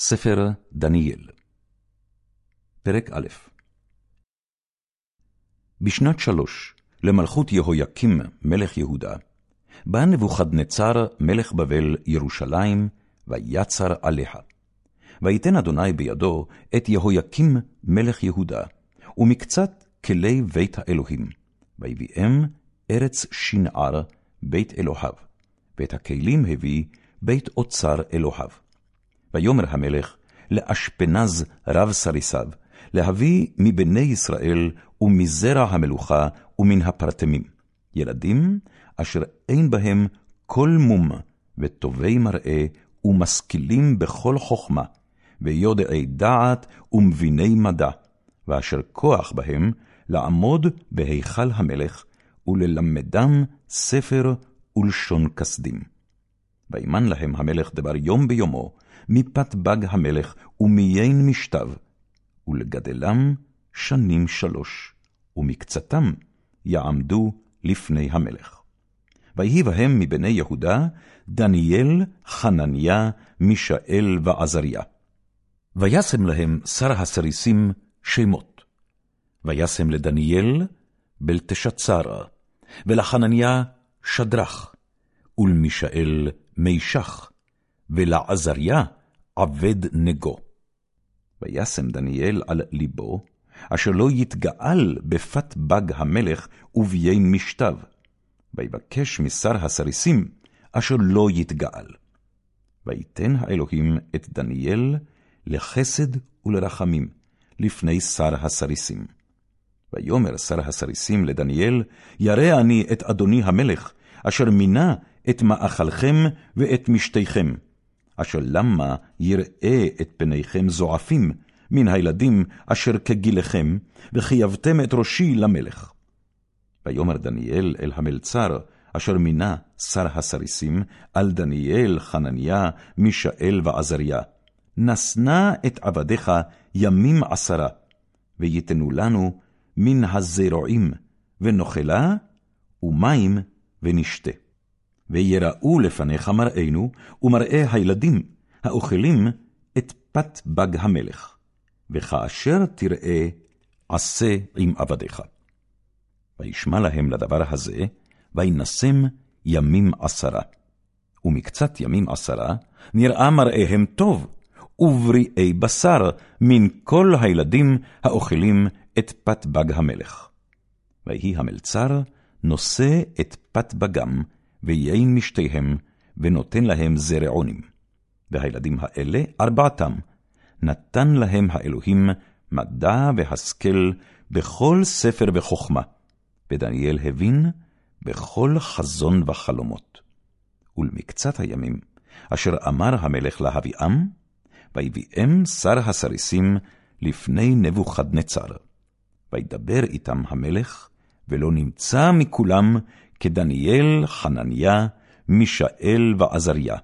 ספר דניאל פרק א' בשנת שלוש, למלכות יהויקים מלך יהודה, בא נבוכדנצר מלך בבל ירושלים, ויצר עליה. ויתן אדוני בידו את יהויקים מלך יהודה, ומקצת כלי בית האלוהים, ויביאם ארץ שנער בית אלוהיו, ואת הכלים הביא בית אוצר אלוהיו. ויאמר המלך לאשפנז רב סריסיו, להביא מבני ישראל ומזרע המלוכה ומן הפרטמים, ילדים אשר אין בהם כל מום, וטובי מראה, ומשכילים בכל חכמה, ויודעי דעת ומביני מדע, ואשר כוח בהם לעמוד בהיכל המלך, וללמדם ספר ולשון כסדים. וימן להם המלך דבר יום ביומו, מפת בג המלך ומיין משתיו, ולגדלם שנים שלוש, ומקצתם יעמדו לפני המלך. ויהי בהם מבני יהודה דניאל, חנניה, מישאל ועזריה. וישם להם שר הסריסים שמות. וישם לדניאל בלתשצר, ולחנניה שדרך, ולמישאל מישך, ולעזריה עבד נגו. וישם דניאל על ליבו, אשר לא יתגאל בפת בג המלך וביין משתיו, ויבקש משר הסריסים, אשר לא יתגאל. ויתן האלוהים את דניאל לחסד ולרחמים, לפני שר הסריסים. ויאמר שר הסריסים לדניאל, ירא אני את אדוני המלך, אשר מינה את מאכלכם ואת משתיכם, אשר למה יראה את פניכם זועפים מן הילדים אשר כגילכם, וחייבתם את ראשי למלך. ויאמר דניאל אל המלצר, אשר מינה שר הסריסים, על דניאל, חנניה, מישאל ועזריה, נשנה את עבדיך ימים עשרה, ויתנו לנו מן הזרועים, ונאכלה, ומים ונשתה. ויראו לפניך מראינו, ומראה הילדים, האוכלים את פת בג המלך. וכאשר תראה, עשה עם עבדיך. וישמע להם לדבר הזה, וינשם ימים עשרה. ומקצת ימים עשרה, נראה מראיהם טוב, ובריאי בשר מן כל הילדים האוכלים את פת בג המלך. ויהי המלצר נושא את פת בגם, ויין משתיהם, ונותן להם זרעונים. והילדים האלה, ארבעתם, נתן להם האלוהים מדע והשכל בכל ספר וחכמה, ודניאל הבין בכל חזון וחלומות. ולמקצת הימים, אשר אמר המלך להביאם, ויביאם שר הסריסים לפני נבוכדנצר. וידבר איתם המלך, ולא נמצא מכולם כדניאל, חנניה, מישאל ועזריה,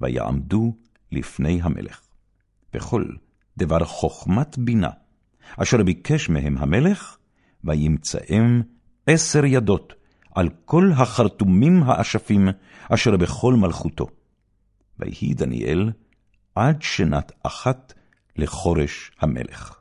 ויעמדו לפני המלך. וכל דבר חכמת בינה, אשר ביקש מהם המלך, וימצאם עשר ידות על כל החרטומים האשפים אשר בכל מלכותו. ויהי דניאל עד שנת אחת לחורש המלך.